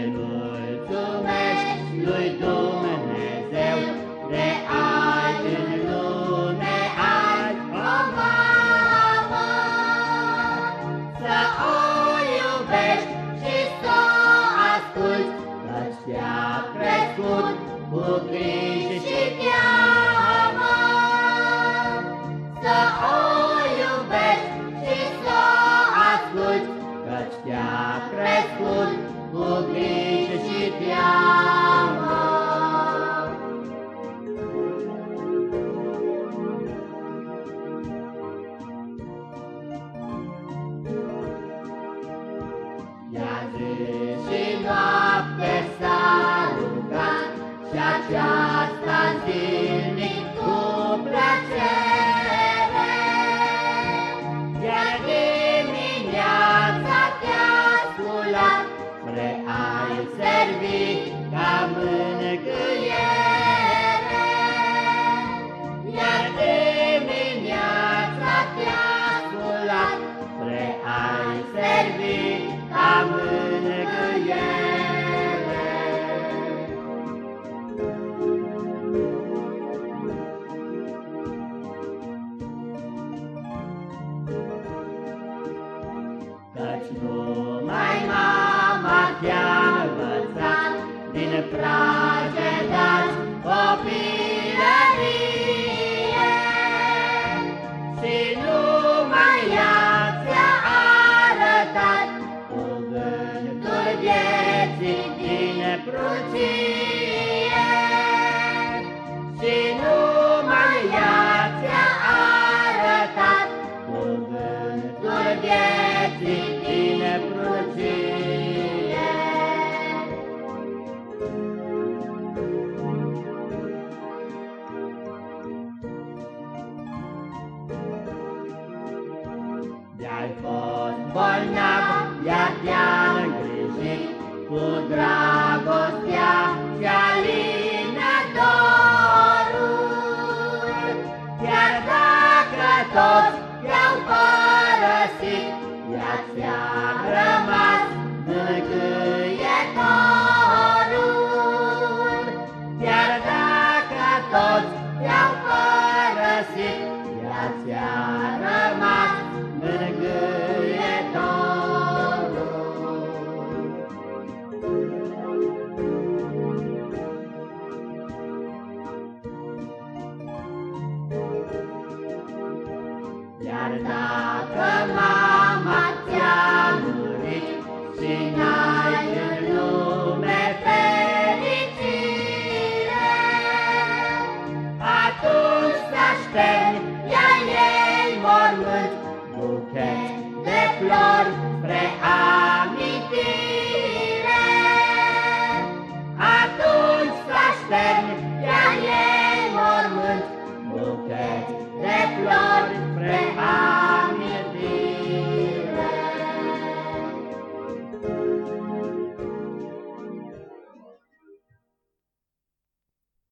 Să-i mulțumești lui Dumnezeu de azi în lume azi o mamă. Să o iubești și să o asculți, Căci te-a crescut cu griji Ea numai mama te-a învățat Din pragedați copilărie Și numai ea ți-a arătat Cuvântul vieții din prucie bolnav, ea te-a îngrijit Cu dragostea și-a lină dorul Chiar dacă toți te-au părăsit Ea ți-a Iar dacă mai